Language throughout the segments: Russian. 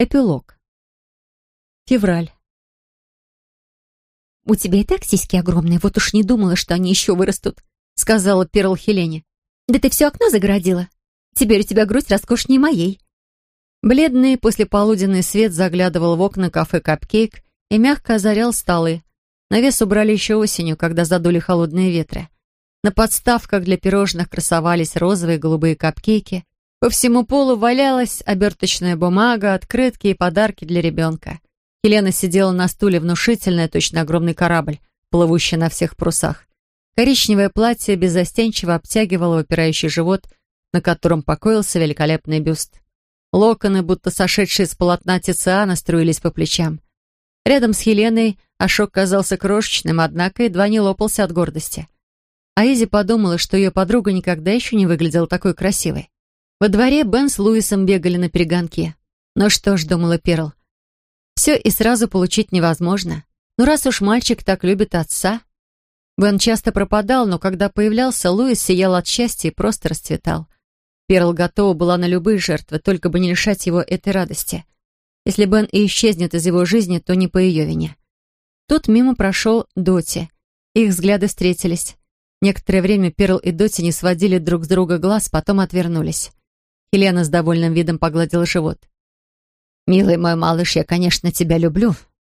Эпилог. Февраль. «У тебя и так сиськи огромные, вот уж не думала, что они еще вырастут», — сказала Перл Хелене. «Да ты все окно загородила. Теперь у тебя грудь роскошнее моей». Бледный послеполуденный свет заглядывал в окна кафе «Капкейк» и мягко озарял столы. Навес убрали еще осенью, когда задули холодные ветры. На подставках для пирожных красовались розовые и голубые капкейки. По всему полу валялась оберточная бумага, открытки и подарки для ребенка. Елена сидела на стуле внушительная, точно огромный корабль, плывущий на всех парусах. Коричневое платье беззастенчиво обтягивало выпирающий живот, на котором покоился великолепный бюст. Локоны, будто сошедшие с полотна Тициана, струились по плечам. Рядом с Хеленой Ашок казался крошечным, однако едва не лопался от гордости. А Изи подумала, что ее подруга никогда еще не выглядела такой красивой. Во дворе Бен с Луисом бегали на перегонке. Ну что ж, думала Перл, все и сразу получить невозможно. Ну раз уж мальчик так любит отца. Бен часто пропадал, но когда появлялся, Луис сиял от счастья и просто расцветал. Перл готова была на любые жертвы, только бы не лишать его этой радости. Если Бен и исчезнет из его жизни, то не по ее вине. Тут мимо прошел Доти. Их взгляды встретились. Некоторое время Перл и Доти не сводили друг с друга глаз, потом отвернулись. Елена с довольным видом погладила живот. «Милый мой малыш, я, конечно, тебя люблю,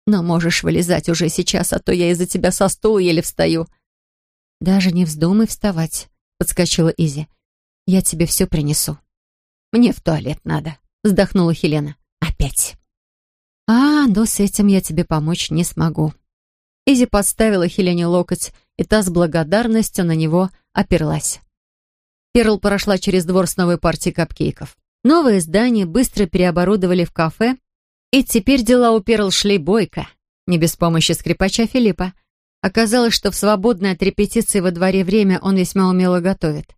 но можешь вылезать уже сейчас, а то я из-за тебя со стула еле встаю». «Даже не вздумай вставать», — подскочила Изи. «Я тебе все принесу». «Мне в туалет надо», — вздохнула Хелена. «Опять». «А, но с этим я тебе помочь не смогу». Изи подставила Хелене локоть, и та с благодарностью на него оперлась. Перл прошла через двор с новой партией капкейков. Новое здание быстро переоборудовали в кафе, и теперь дела у Перл шли бойко, не без помощи скрипача Филиппа. Оказалось, что в свободное от репетиции во дворе время он весьма умело готовит.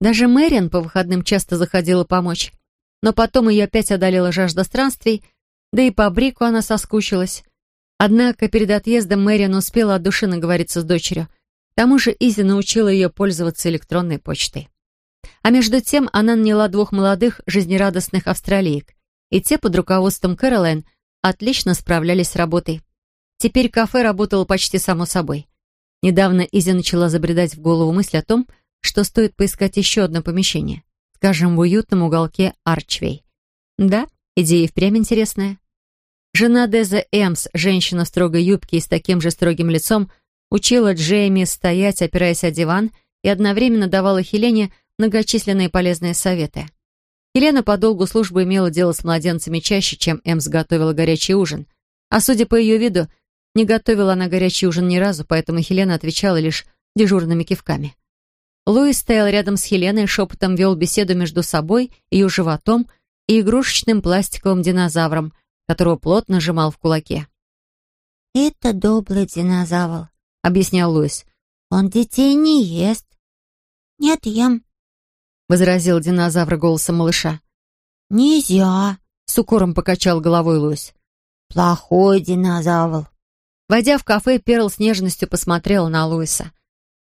Даже Мэриан по выходным часто заходила помочь. Но потом ее опять одолела жажда странствий, да и по Брику она соскучилась. Однако перед отъездом Мэриан успела от души наговориться с дочерью. К тому же Изи научила ее пользоваться электронной почтой. А между тем она наняла двух молодых, жизнерадостных австралиек, и те под руководством Кэролайн отлично справлялись с работой. Теперь кафе работало почти само собой. Недавно Изи начала забредать в голову мысль о том, что стоит поискать еще одно помещение, скажем, в уютном уголке Арчвей. Да, идея впрямь интересная. Жена Деза Эмс, женщина в строгой юбке и с таким же строгим лицом, учила Джейми стоять, опираясь о диван, и одновременно давала Хелене многочисленные полезные советы. Елена по долгу службы имела дело с младенцами чаще, чем Эмс готовила горячий ужин. А судя по ее виду, не готовила она горячий ужин ни разу, поэтому Хелена отвечала лишь дежурными кивками. Луис стоял рядом с Хеленой шепотом вел беседу между собой, ее животом и игрушечным пластиковым динозавром — которого плотно сжимал в кулаке. «Это добрый динозавр», — объяснял Луис. «Он детей не ест». «Нет, ем», — возразил динозавр голосом малыша. «Нельзя», — с укором покачал головой Луис. «Плохой динозавр». Войдя в кафе, Перл с нежностью посмотрела на Луиса.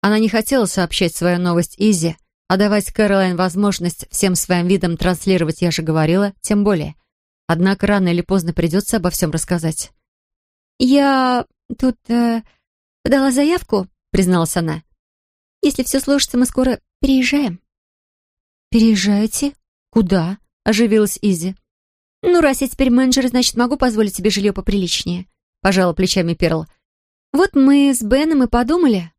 Она не хотела сообщать свою новость Изи, а давать Кэролайн возможность всем своим видом транслировать, я же говорила, тем более — Однако рано или поздно придется обо всем рассказать. «Я тут э, подала заявку», — призналась она. «Если все сложится, мы скоро переезжаем». «Переезжаете? Куда?» — оживилась Изи. «Ну, раз я теперь менеджер, значит, могу позволить себе жилье поприличнее», — пожала плечами Перл. «Вот мы с Беном и подумали».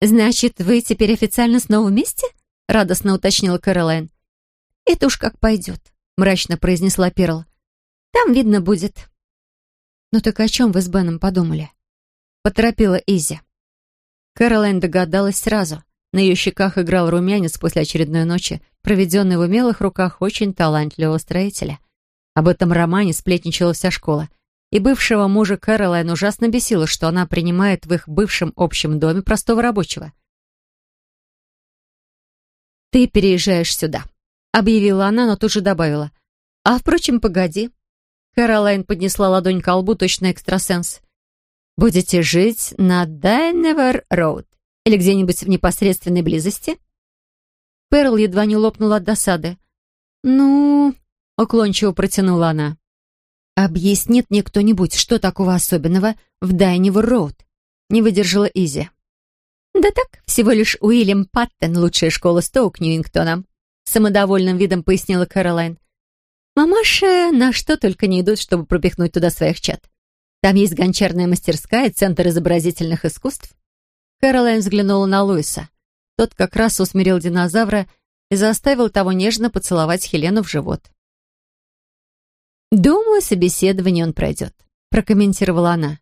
«Значит, вы теперь официально снова вместе?» — радостно уточнила Кэролайн. «Это уж как пойдет», — мрачно произнесла Перл. «Там видно будет». «Ну так о чем вы с Беном подумали?» Поторопила Изи. Кэролайн догадалась сразу. На ее щеках играл румянец после очередной ночи, проведенной в умелых руках очень талантливого строителя. Об этом романе сплетничала вся школа. И бывшего мужа Кэролайн ужасно бесило, что она принимает в их бывшем общем доме простого рабочего. «Ты переезжаешь сюда», объявила она, но тут же добавила. «А, впрочем, погоди». Кэролайн поднесла ладонь к колбу, точно экстрасенс. «Будете жить на Дайневер Роуд или где-нибудь в непосредственной близости?» Перл едва не лопнула от досады. «Ну...» — уклончиво протянула она. «Объяснит мне кто-нибудь, что такого особенного в Дайнивор-Роуд?» Не выдержала Изи. «Да так, всего лишь Уильям Паттон, лучшая школа Стоук Ньюингтона», с самодовольным видом пояснила Кэролайн. «Мамаши на что только не идут, чтобы пропихнуть туда своих чад. Там есть гончарная мастерская, центр изобразительных искусств». Кэролайн взглянула на Луиса. Тот как раз усмирил динозавра и заставил того нежно поцеловать Хелену в живот. «Думаю, собеседование он пройдет», — прокомментировала она.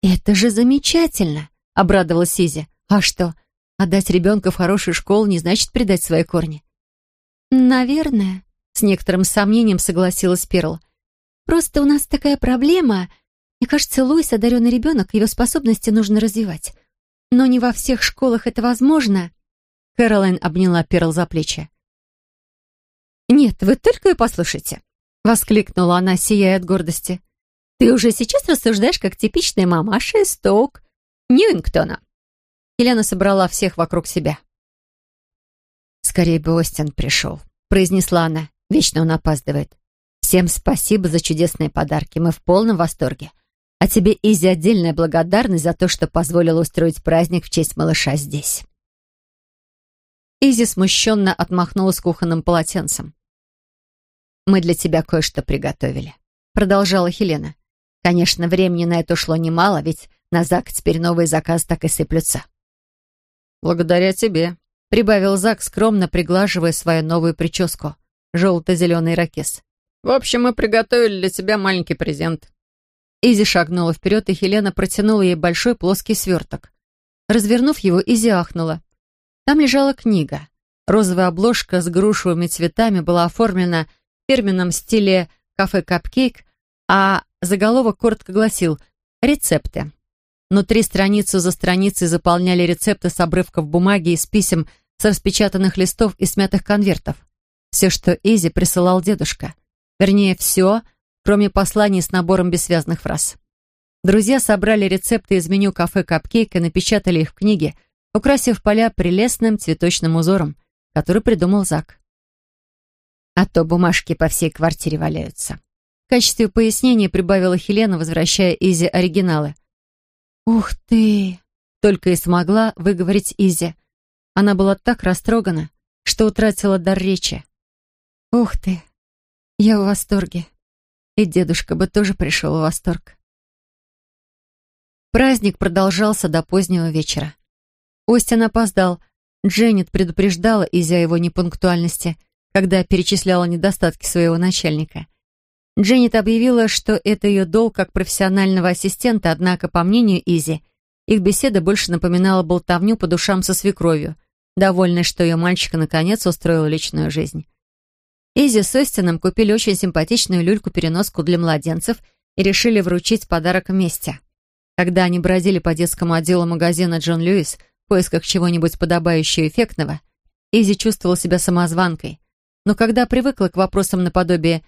«Это же замечательно!» — обрадовалась Сизи. «А что, отдать ребенка в хорошую школу не значит предать свои корни?» «Наверное», — с некоторым сомнением согласилась Перл. «Просто у нас такая проблема. Мне кажется, Луис — одаренный ребенок, его способности нужно развивать. Но не во всех школах это возможно». Кэролайн обняла Перл за плечи. «Нет, вы только и послушайте», — воскликнула она, сияя от гордости. «Ты уже сейчас рассуждаешь, как типичная мамаша из Стоук Ньюингтона». Елена собрала всех вокруг себя. «Скорее бы Остин пришел», — произнесла она. «Вечно он опаздывает. Всем спасибо за чудесные подарки. Мы в полном восторге. А тебе, Изи, отдельная благодарность за то, что позволила устроить праздник в честь малыша здесь». Изи смущенно отмахнулась кухонным полотенцем. «Мы для тебя кое-что приготовили», — продолжала Хелена. «Конечно, времени на это ушло немало, ведь на Зак теперь новые заказы так и сыплются». «Благодаря тебе», — прибавил Зак, скромно приглаживая свою новую прическу. Желто-зеленый ракес. «В общем, мы приготовили для тебя маленький презент». Изи шагнула вперед, и Хелена протянула ей большой плоский сверток. Развернув его, Изи ахнула. Там лежала книга. Розовая обложка с грушевыми цветами была оформлена в фирменном стиле кафе «Капкейк», а заголовок коротко гласил «Рецепты». Внутри страницу за страницей заполняли рецепты с обрывков бумаги из писем, с распечатанных листов и смятых конвертов. Все, что Изи присылал дедушка. Вернее, все, кроме посланий с набором бессвязных фраз. Друзья собрали рецепты из меню кафе «Капкейк» и напечатали их в книге, украсив поля прелестным цветочным узором, который придумал Зак. А то бумажки по всей квартире валяются. В качестве пояснения прибавила Хелена, возвращая Изи оригиналы. «Ух ты!» — только и смогла выговорить Изи. Она была так растрогана, что утратила дар речи. «Ух ты! Я в восторге!» И дедушка бы тоже пришел в восторг. Праздник продолжался до позднего вечера. Остин опоздал. Дженнет предупреждала из-за его непунктуальности, когда перечисляла недостатки своего начальника. Дженнет объявила, что это ее долг как профессионального ассистента, однако, по мнению Изи, их беседа больше напоминала болтовню по душам со свекровью, довольной, что ее мальчика наконец устроил личную жизнь. Изи с Остином купили очень симпатичную люльку-переноску для младенцев и решили вручить подарок вместе. Когда они бродили по детскому отделу магазина «Джон Льюис», в поисках чего-нибудь подобающе эффектного, Изи чувствовала себя самозванкой. Но когда привыкла к вопросам наподобие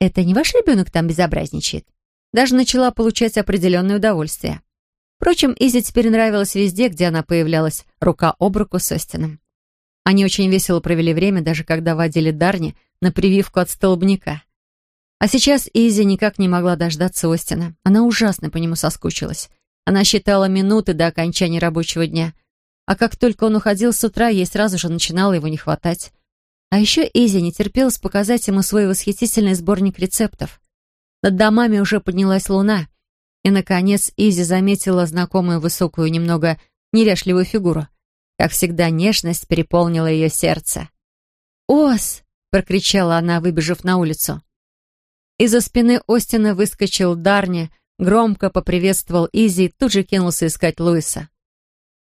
«Это не ваш ребенок там безобразничает?» даже начала получать определенное удовольствие. Впрочем, Изи теперь нравилась везде, где она появлялась, рука об руку с Остином. Они очень весело провели время, даже когда водили Дарни на прививку от столбняка. А сейчас Изи никак не могла дождаться Остина. Она ужасно по нему соскучилась. Она считала минуты до окончания рабочего дня — а как только он уходил с утра, ей сразу же начинало его не хватать. А еще Изи не терпелось показать ему свой восхитительный сборник рецептов. Над домами уже поднялась луна, и, наконец, Изи заметила знакомую высокую, немного неряшливую фигуру. Как всегда, нежность переполнила ее сердце. «Ос!» — прокричала она, выбежав на улицу. Из-за спины Остина выскочил Дарни, громко поприветствовал Изи и тут же кинулся искать Луиса.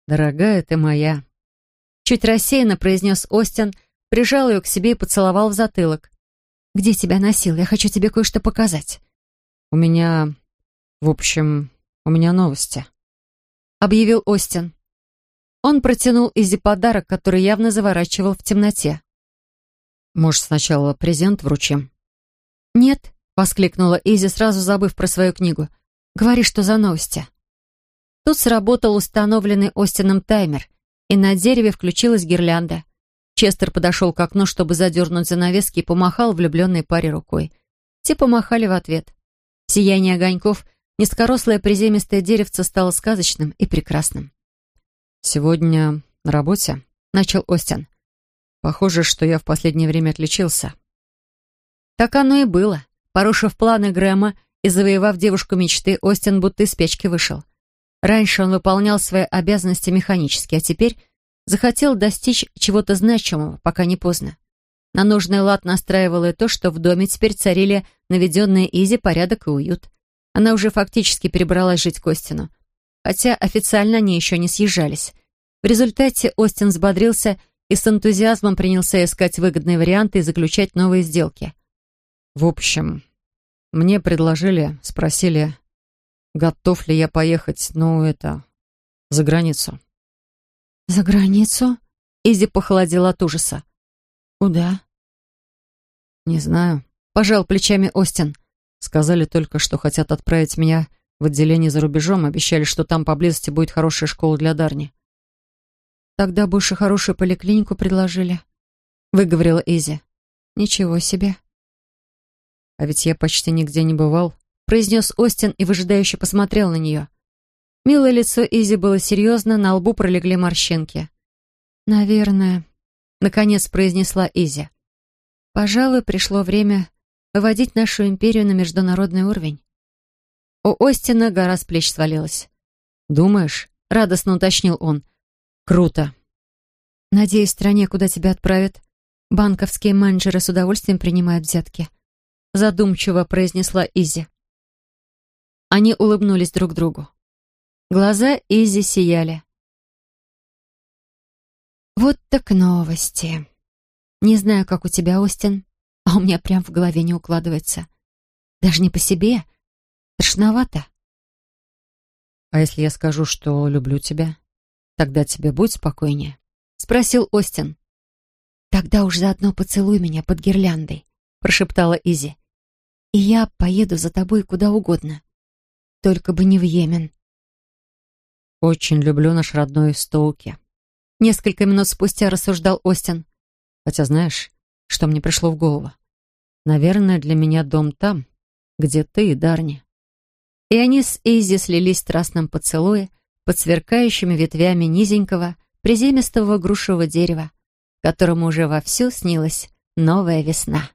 «Дорогая ты моя!» Чуть рассеянно произнес Остин, прижал ее к себе и поцеловал в затылок. «Где тебя носил? Я хочу тебе кое-что показать». «У меня... в общем, у меня новости», — объявил Остин. Он протянул Изи подарок, который явно заворачивал в темноте. «Может, сначала презент вручим?» «Нет», — воскликнула Изи, сразу забыв про свою книгу. «Говори, что за новости». Тут сработал установленный Остином таймер, и на дереве включилась гирлянда. Честер подошел к окну, чтобы задернуть занавески, и помахал влюбленной паре рукой. Те помахали в ответ. сияние огоньков низкорослое приземистое деревце стало сказочным и прекрасным. «Сегодня на работе?» — начал Остин. «Похоже, что я в последнее время отличился». Так оно и было. Порушив планы Грэма и завоевав девушку мечты, Остин будто из печки вышел. Раньше он выполнял свои обязанности механически, а теперь захотел достичь чего-то значимого, пока не поздно. На нужный лад настраивало и то, что в доме теперь царили наведенные Изи порядок и уют. Она уже фактически перебралась жить к Остину, хотя официально они еще не съезжались. В результате Остин взбодрился и с энтузиазмом принялся искать выгодные варианты и заключать новые сделки. В общем, мне предложили, спросили, готов ли я поехать, ну, это, за границу. «За границу?» Изи похолодела от ужаса. «Куда?» «Не знаю», — пожал плечами Остин. «Сказали только, что хотят отправить меня в отделение за рубежом, обещали, что там поблизости будет хорошая школа для Дарни». «Тогда больше хорошую поликлинику предложили», — выговорила Изи. «Ничего себе». «А ведь я почти нигде не бывал», — произнес Остин и выжидающе посмотрел на нее. Милое лицо Изи было серьезно, на лбу пролегли морщинки. «Наверное», — наконец произнесла Изи. «Пожалуй, пришло время выводить нашу империю на международный уровень». У Остина гора с плеч свалилась. «Думаешь?» — радостно уточнил он. «Круто!» «Надеюсь, в стране, куда тебя отправят, банковские менеджеры с удовольствием принимают взятки», — задумчиво произнесла Изи. Они улыбнулись друг другу. Глаза Изи сияли. Вот так новости. Не знаю, как у тебя, Остин, а у меня прям в голове не укладывается. Даже не по себе. Тошновато. А если я скажу, что люблю тебя, тогда тебе будет спокойнее? Спросил Остин. Тогда уж заодно поцелуй меня под гирляндой, прошептала Изи. И я поеду за тобой куда угодно. Только бы не в Йемен. Очень люблю наш родной Стоуки. Несколько минут спустя рассуждал Остин. Хотя знаешь, что мне пришло в голову? Наверное, для меня дом там, где ты и Дарни. И они с Изи слились в страстном поцелуе под сверкающими ветвями низенького, приземистого грушевого дерева, которому уже вовсю снилась новая весна.